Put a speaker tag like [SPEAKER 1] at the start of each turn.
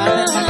[SPEAKER 1] Bye.